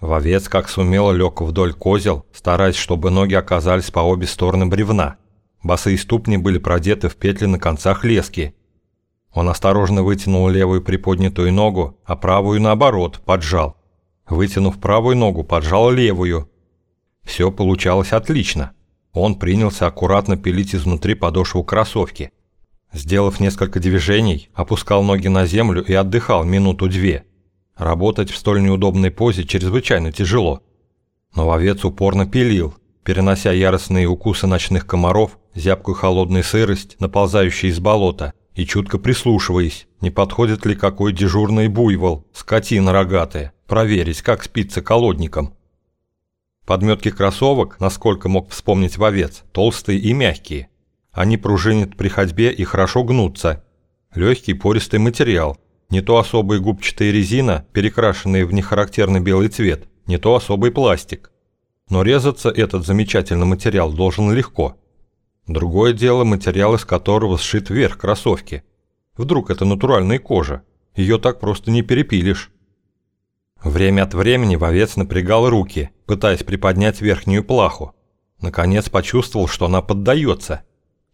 Вовец как сумело лег вдоль козел, стараясь, чтобы ноги оказались по обе стороны бревна. Босые ступни были продеты в петли на концах лески. Он осторожно вытянул левую приподнятую ногу, а правую наоборот поджал. Вытянув правую ногу, поджал левую. Все получалось отлично. Он принялся аккуратно пилить изнутри подошву кроссовки. Сделав несколько движений, опускал ноги на землю и отдыхал минуту-две. Работать в столь неудобной позе чрезвычайно тяжело. Но вовец упорно пилил, перенося яростные укусы ночных комаров, зябкую холодную сырость, наползающую из болота, и чутко прислушиваясь, не подходит ли какой дежурный буйвол, скотина рогатая, проверить, как спится колодником. Подметки кроссовок, насколько мог вспомнить вовец, толстые и мягкие. Они пружинят при ходьбе и хорошо гнутся. Легкий пористый материал, не то особая губчатая резина, перекрашенная в нехарактерный белый цвет, не то особый пластик. Но резаться этот замечательный материал должен легко. Другое дело материал, из которого сшит верх кроссовки. Вдруг это натуральная кожа, ее так просто не перепилишь. Время от времени вовец напрягал руки, пытаясь приподнять верхнюю плаху. Наконец почувствовал, что она поддается.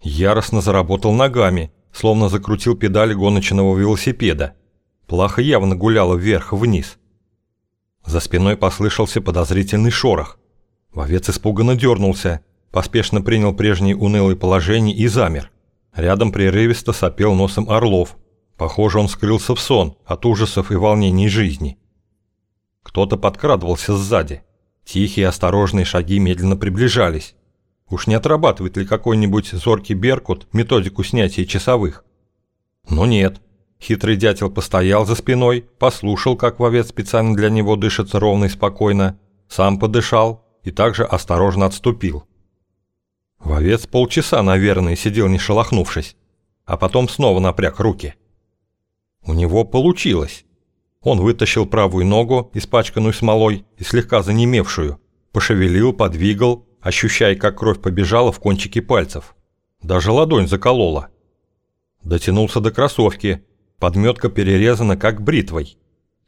Яростно заработал ногами, словно закрутил педали гоночного велосипеда. Плаха явно гуляла вверх-вниз. За спиной послышался подозрительный шорох. Вовец испуганно дернулся, поспешно принял прежнее унылое положение и замер. Рядом прерывисто сопел носом Орлов. Похоже, он скрылся в сон от ужасов и волнений жизни. Кто-то подкрадывался сзади. Тихие осторожные шаги медленно приближались. Уж не отрабатывает ли какой-нибудь зоркий беркут методику снятия часовых? Но нет. Хитрый дятел постоял за спиной, послушал, как вовец специально для него дышится ровно и спокойно, сам подышал и также осторожно отступил. Вовец полчаса, наверное, сидел не шелохнувшись, а потом снова напряг руки. У него получилось. Он вытащил правую ногу, испачканную смолой и слегка занемевшую, пошевелил, подвигал, ощущая, как кровь побежала в кончики пальцев. Даже ладонь заколола. Дотянулся до кроссовки. Подметка перерезана как бритвой.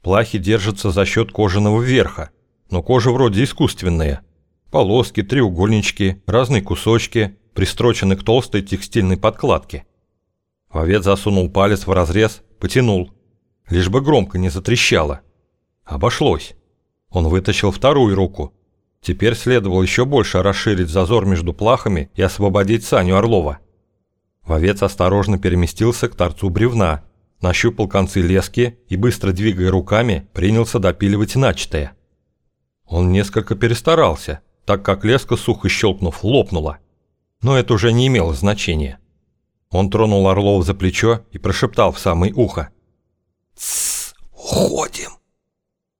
Плахи держатся за счет кожаного верха, но кожа вроде искусственная. Полоски, треугольнички, разные кусочки, пристрочены к толстой текстильной подкладке. Вовец засунул палец в разрез, потянул – лишь бы громко не затрещало. Обошлось. Он вытащил вторую руку. Теперь следовало еще больше расширить зазор между плахами и освободить Саню Орлова. Вовец осторожно переместился к торцу бревна, нащупал концы лески и, быстро двигая руками, принялся допиливать начатое. Он несколько перестарался, так как леска, сухо щелкнув, лопнула. Но это уже не имело значения. Он тронул Орлова за плечо и прошептал в самое ухо. «Тссс, уходим!»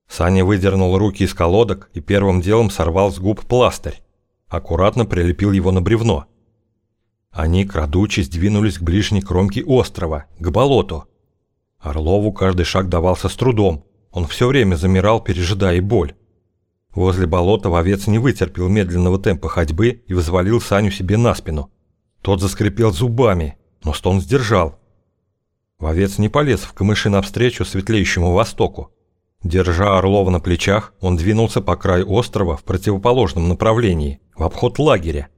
Саня выдернул руки из колодок и первым делом сорвал с губ пластырь. Аккуратно прилепил его на бревно. Они, крадучись, двинулись к ближней кромке острова, к болоту. Орлову каждый шаг давался с трудом. Он все время замирал, пережидая боль. Возле болота вовец не вытерпел медленного темпа ходьбы и взвалил Саню себе на спину. Тот заскрипел зубами, но стон сдержал. Вовец не полез в камыши навстречу светлеющему востоку. Держа Орлова на плечах, он двинулся по краю острова в противоположном направлении, в обход лагеря.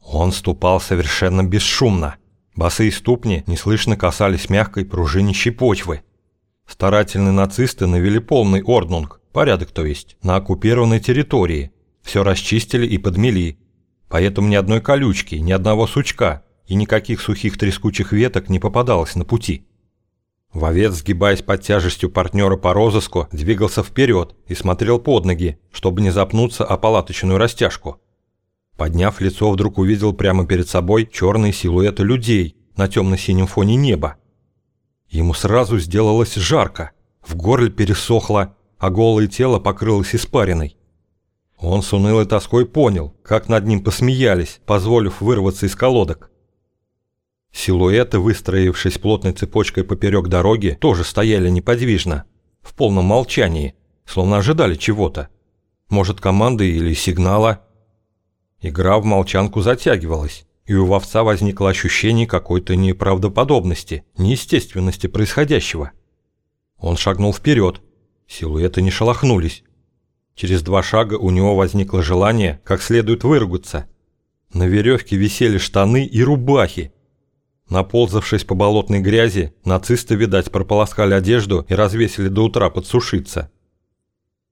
Он ступал совершенно бесшумно. Босые ступни неслышно касались мягкой пружинищей почвы. Старательные нацисты навели полный орднунг, порядок то есть, на оккупированной территории. Все расчистили и подмели. Поэтому ни одной колючки, ни одного сучка, и никаких сухих трескучих веток не попадалось на пути. Вовец, сгибаясь под тяжестью партнера по розыску, двигался вперед и смотрел под ноги, чтобы не запнуться о палаточную растяжку. Подняв лицо, вдруг увидел прямо перед собой черные силуэты людей на темно-синем фоне неба. Ему сразу сделалось жарко, в горле пересохло, а голое тело покрылось испариной. Он с унылой тоской понял, как над ним посмеялись, позволив вырваться из колодок. Силуэты, выстроившись плотной цепочкой поперек дороги, тоже стояли неподвижно, в полном молчании, словно ожидали чего-то. Может, команды или сигнала. Игра в молчанку затягивалась, и у вовца возникло ощущение какой-то неправдоподобности, неестественности происходящего. Он шагнул вперед, силуэты не шелохнулись. Через два шага у него возникло желание как следует выругаться. На веревке висели штаны и рубахи. Наползавшись по болотной грязи, нацисты, видать, прополоскали одежду и развесили до утра подсушиться.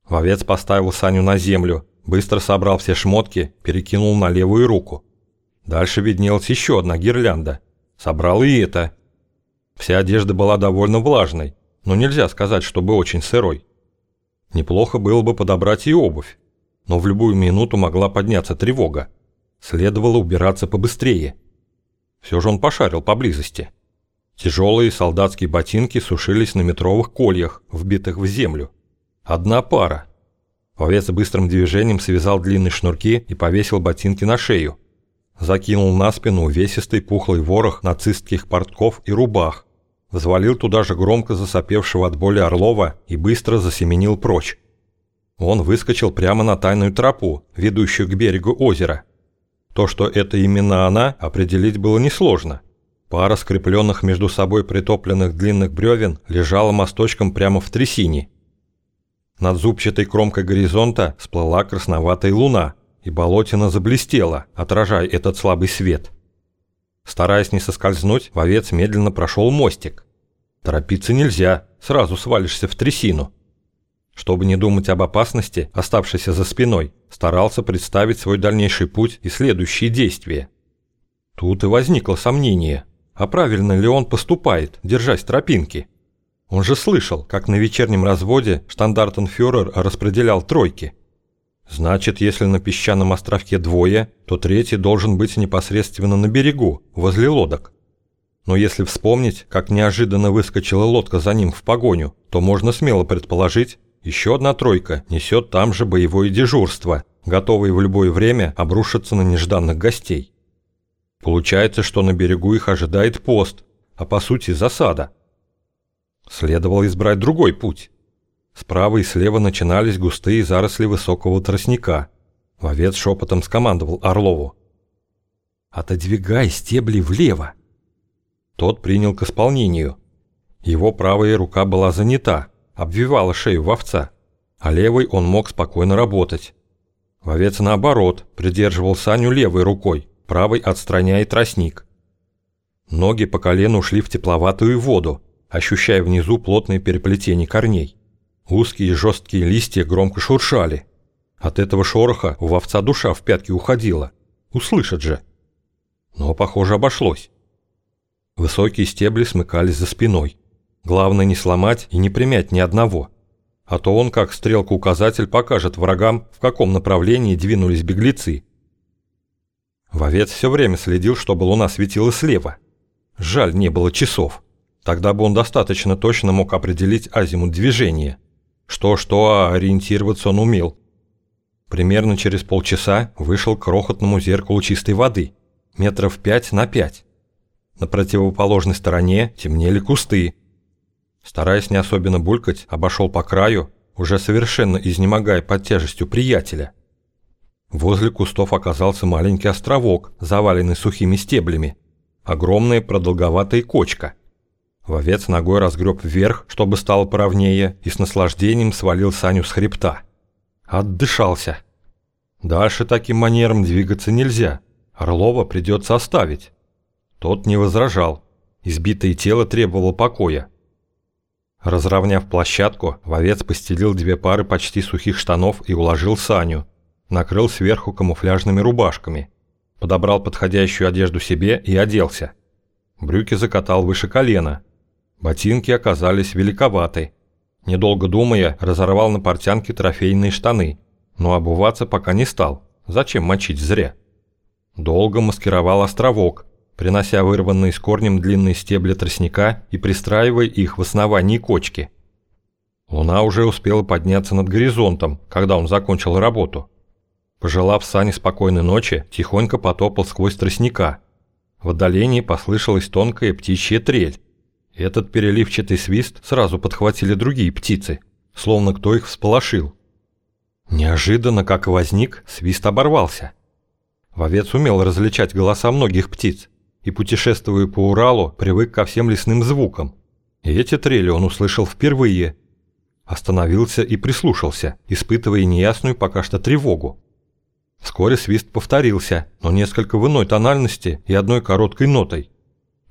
Вовец поставил Саню на землю, быстро собрал все шмотки, перекинул на левую руку. Дальше виднелась еще одна гирлянда. Собрал и это. Вся одежда была довольно влажной, но нельзя сказать, чтобы очень сырой. Неплохо было бы подобрать и обувь, но в любую минуту могла подняться тревога. Следовало убираться побыстрее. Все же он пошарил поблизости. Тяжелые солдатские ботинки сушились на метровых кольях, вбитых в землю. Одна пара. Овец быстрым движением связал длинные шнурки и повесил ботинки на шею. Закинул на спину увесистый пухлый ворох нацистских портков и рубах, взвалил туда же громко засопевшего от боли Орлова и быстро засеменил прочь. Он выскочил прямо на тайную тропу, ведущую к берегу озера. То, что это именно она, определить было несложно. Пара скрепленных между собой притопленных длинных бревен лежала мосточком прямо в трясине. Над зубчатой кромкой горизонта сплыла красноватая луна, и болотина заблестела, отражая этот слабый свет. Стараясь не соскользнуть, вовец медленно прошел мостик. Торопиться нельзя, сразу свалишься в трясину. Чтобы не думать об опасности, оставшейся за спиной, старался представить свой дальнейший путь и следующие действия. Тут и возникло сомнение, а правильно ли он поступает, держась тропинки. Он же слышал, как на вечернем разводе штандартенфюрер распределял тройки – Значит, если на песчаном островке двое, то третий должен быть непосредственно на берегу, возле лодок. Но если вспомнить, как неожиданно выскочила лодка за ним в погоню, то можно смело предположить, еще одна тройка несет там же боевое дежурство, готовое в любое время обрушиться на нежданных гостей. Получается, что на берегу их ожидает пост, а по сути засада. Следовало избрать другой путь. Справа и слева начинались густые заросли высокого тростника. Вовец шепотом скомандовал Орлову. «Отодвигай стебли влево!» Тот принял к исполнению. Его правая рука была занята, обвивала шею вовца, а левой он мог спокойно работать. Вовец, наоборот, придерживал Саню левой рукой, правой отстраняя тростник. Ноги по колену ушли в тепловатую воду, ощущая внизу плотное переплетение корней. Узкие жесткие листья громко шуршали. От этого шороха у вовца душа в пятки уходила. Услышат же. Но, похоже, обошлось. Высокие стебли смыкались за спиной. Главное не сломать и не примять ни одного. А то он, как стрелка-указатель, покажет врагам, в каком направлении двинулись беглецы. Вовец все время следил, чтобы луна светила слева. Жаль, не было часов. Тогда бы он достаточно точно мог определить азимут движения. Что-что, а ориентироваться он умел. Примерно через полчаса вышел к крохотному зеркалу чистой воды, метров пять на пять. На противоположной стороне темнели кусты. Стараясь не особенно булькать, обошел по краю, уже совершенно изнемогая под тяжестью приятеля. Возле кустов оказался маленький островок, заваленный сухими стеблями. Огромная продолговатая кочка – Вовец ногой разгреб вверх, чтобы стало поровнее, и с наслаждением свалил Саню с хребта. Отдышался. Дальше таким манером двигаться нельзя. Орлова придется оставить. Тот не возражал. Избитое тело требовало покоя. Разровняв площадку, вовец постелил две пары почти сухих штанов и уложил Саню. Накрыл сверху камуфляжными рубашками. Подобрал подходящую одежду себе и оделся. Брюки закатал выше колена, Ботинки оказались великоваты. Недолго думая, разорвал на портянке трофейные штаны, но обуваться пока не стал. Зачем мочить зря? Долго маскировал островок, принося вырванные с корнем длинные стебли тростника и пристраивая их в основании кочки. Луна уже успела подняться над горизонтом, когда он закончил работу. Пожелав Сане спокойной ночи, тихонько потопал сквозь тростника. В отдалении послышалась тонкая птичья трель. Этот переливчатый свист сразу подхватили другие птицы, словно кто их всполошил. Неожиданно, как возник, свист оборвался. Вовец умел различать голоса многих птиц и, путешествуя по Уралу, привык ко всем лесным звукам. И эти трели он услышал впервые. Остановился и прислушался, испытывая неясную пока что тревогу. Вскоре свист повторился, но несколько в иной тональности и одной короткой нотой.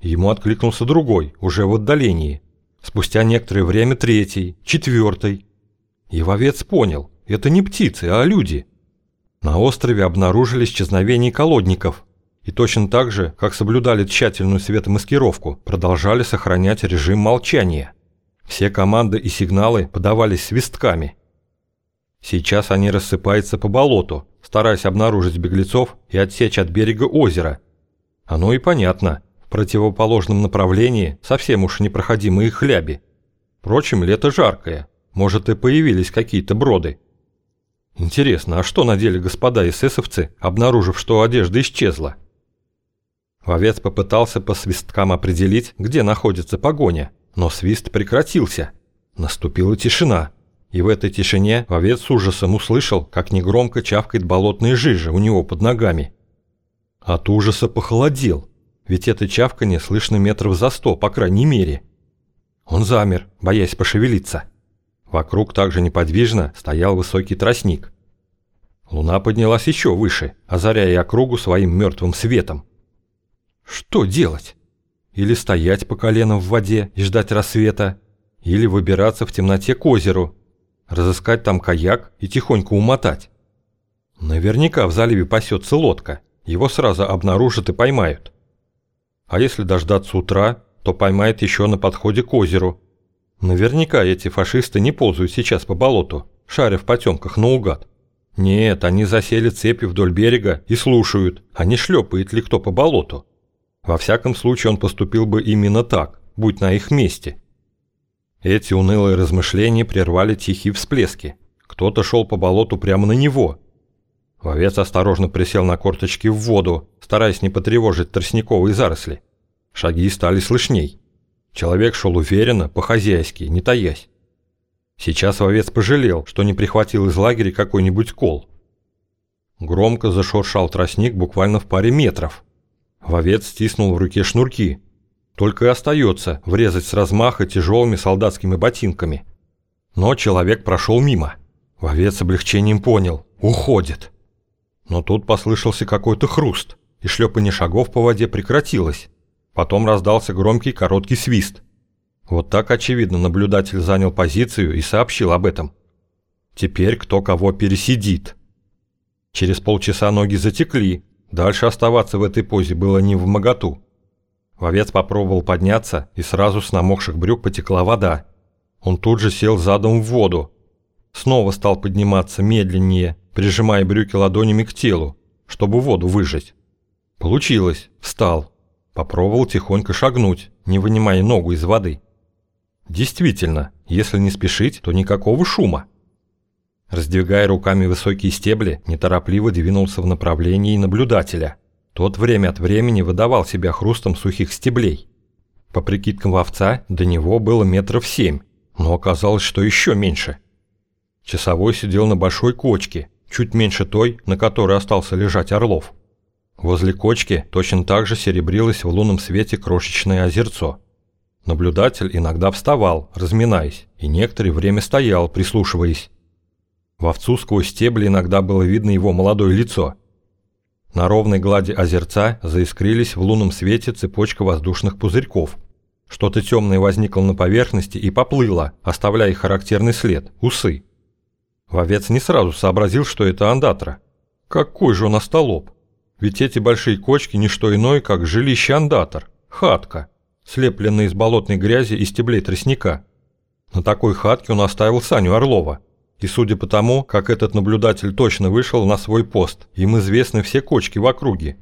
Ему откликнулся другой, уже в отдалении. Спустя некоторое время третий, четвертый. И вовец понял, это не птицы, а люди. На острове обнаружили исчезновение колодников. И точно так же, как соблюдали тщательную светомаскировку, продолжали сохранять режим молчания. Все команды и сигналы подавались свистками. Сейчас они рассыпаются по болоту, стараясь обнаружить беглецов и отсечь от берега озера. Оно и понятно, противоположном направлении совсем уж непроходимые хляби. Впрочем, лето жаркое, может и появились какие-то броды. Интересно, а что надели господа эсэсовцы, обнаружив, что одежда исчезла? Вовец попытался по свисткам определить, где находится погоня, но свист прекратился. Наступила тишина. И в этой тишине вовец с ужасом услышал, как негромко чавкает болотная жижа у него под ногами. От ужаса похолодел, ведь это чавканье слышно метров за сто, по крайней мере. Он замер, боясь пошевелиться. Вокруг также неподвижно стоял высокий тростник. Луна поднялась еще выше, озаряя округу своим мертвым светом. Что делать? Или стоять по колено в воде и ждать рассвета, или выбираться в темноте к озеру, разыскать там каяк и тихонько умотать. Наверняка в заливе пасется лодка, его сразу обнаружат и поймают. А если дождаться утра, то поймает еще на подходе к озеру. Наверняка эти фашисты не ползают сейчас по болоту, шаря в потемках наугад. Нет, они засели цепи вдоль берега и слушают, а не шлепает ли кто по болоту. Во всяком случае он поступил бы именно так, будь на их месте. Эти унылые размышления прервали тихие всплески. Кто-то шел по болоту прямо на него. Вовец осторожно присел на корточки в воду, стараясь не потревожить тростниковые заросли. Шаги стали слышней. Человек шел уверенно, по-хозяйски, не таясь. Сейчас вовец пожалел, что не прихватил из лагеря какой-нибудь кол. Громко зашуршал тростник буквально в паре метров. Вовец стиснул в руке шнурки, только и остается врезать с размаха тяжелыми солдатскими ботинками. Но человек прошел мимо. Вовец с облегчением понял – уходит. Но тут послышался какой-то хруст, и шлепание шагов по воде прекратилось. Потом раздался громкий короткий свист. Вот так, очевидно, наблюдатель занял позицию и сообщил об этом. Теперь кто кого пересидит. Через полчаса ноги затекли, дальше оставаться в этой позе было не в моготу. Вовец попробовал подняться, и сразу с намокших брюк потекла вода. Он тут же сел задом в воду. Снова стал подниматься медленнее, прижимая брюки ладонями к телу, чтобы воду выжать. Получилось, встал. Попробовал тихонько шагнуть, не вынимая ногу из воды. Действительно, если не спешить, то никакого шума. Раздвигая руками высокие стебли, неторопливо двинулся в направлении наблюдателя – тот время от времени выдавал себя хрустом сухих стеблей. По прикидкам овца, до него было метров семь, но оказалось, что еще меньше. Часовой сидел на большой кочке, чуть меньше той, на которой остался лежать Орлов. Возле кочки точно так же серебрилось в лунном свете крошечное озерцо. Наблюдатель иногда вставал, разминаясь, и некоторое время стоял, прислушиваясь. В овцу сквозь стебли иногда было видно его молодое лицо – на ровной глади озерца заискрились в лунном свете цепочка воздушных пузырьков. Что-то темное возникло на поверхности и поплыло, оставляя характерный след – усы. Вовец не сразу сообразил, что это андатра. Какой же он остолоп! Ведь эти большие кочки – не что иное, как жилище андатор, хатка, слепленная из болотной грязи и стеблей тростника. На такой хатке он оставил Саню Орлова – и судя по тому, как этот наблюдатель точно вышел на свой пост, им известны все кочки в округе.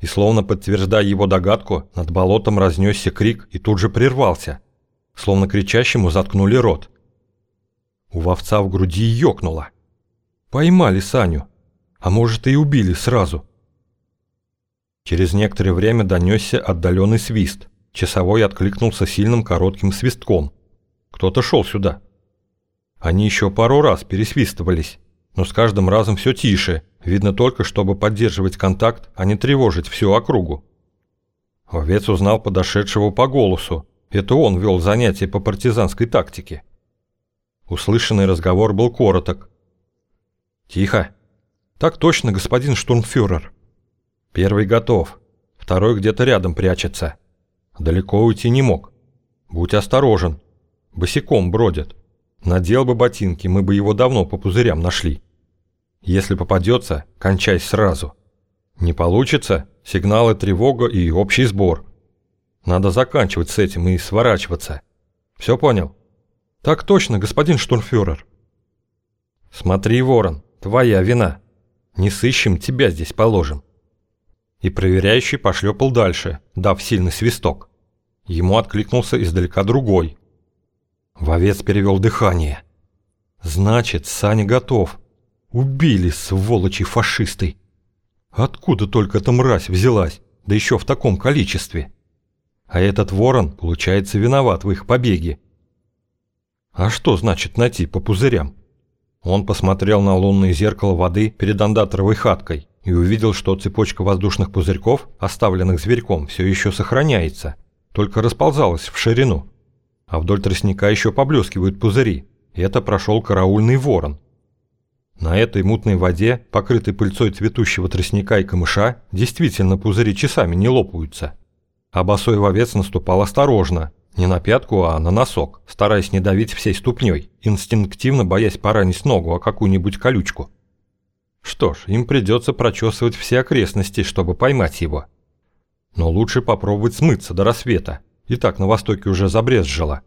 И словно подтверждая его догадку, над болотом разнесся крик и тут же прервался. Словно кричащему заткнули рот. У вовца в груди ёкнуло. Поймали Саню. А может и убили сразу. Через некоторое время донесся отдаленный свист. Часовой откликнулся сильным коротким свистком. Кто-то шел сюда. Они еще пару раз пересвистывались, но с каждым разом все тише, видно только, чтобы поддерживать контакт, а не тревожить всю округу. Овец узнал подошедшего по голосу. Это он вел занятия по партизанской тактике. Услышанный разговор был короток. «Тихо!» «Так точно, господин штурмфюрер!» «Первый готов, второй где-то рядом прячется. Далеко уйти не мог. Будь осторожен, босиком бродит. Надел бы ботинки, мы бы его давно по пузырям нашли. Если попадется, кончай сразу. Не получится, сигналы тревога и общий сбор. Надо заканчивать с этим и сворачиваться. Все понял? Так точно, господин штурмфюрер. Смотри, ворон, твоя вина. Не сыщем, тебя здесь положим. И проверяющий пошлепал дальше, дав сильный свисток. Ему откликнулся издалека другой. Вовец перевел дыхание. Значит, Саня готов. Убили, сволочи фашисты. Откуда только эта мразь взялась, да еще в таком количестве? А этот ворон, получается, виноват в их побеге. А что значит найти по пузырям? Он посмотрел на лунное зеркало воды перед андаторовой хаткой и увидел, что цепочка воздушных пузырьков, оставленных зверьком, все еще сохраняется, только расползалась в ширину. А вдоль тростника еще поблескивают пузыри, это прошел караульный ворон. На этой мутной воде, покрытой пыльцой цветущего тростника и камыша, действительно пузыри часами не лопаются. А босой вовец наступал осторожно, не на пятку, а на носок, стараясь не давить всей ступней, инстинктивно боясь поранить ногу о какую-нибудь колючку. Что ж, им придется прочесывать все окрестности, чтобы поймать его. Но лучше попробовать смыться до рассвета, и так на востоке уже забрезжило.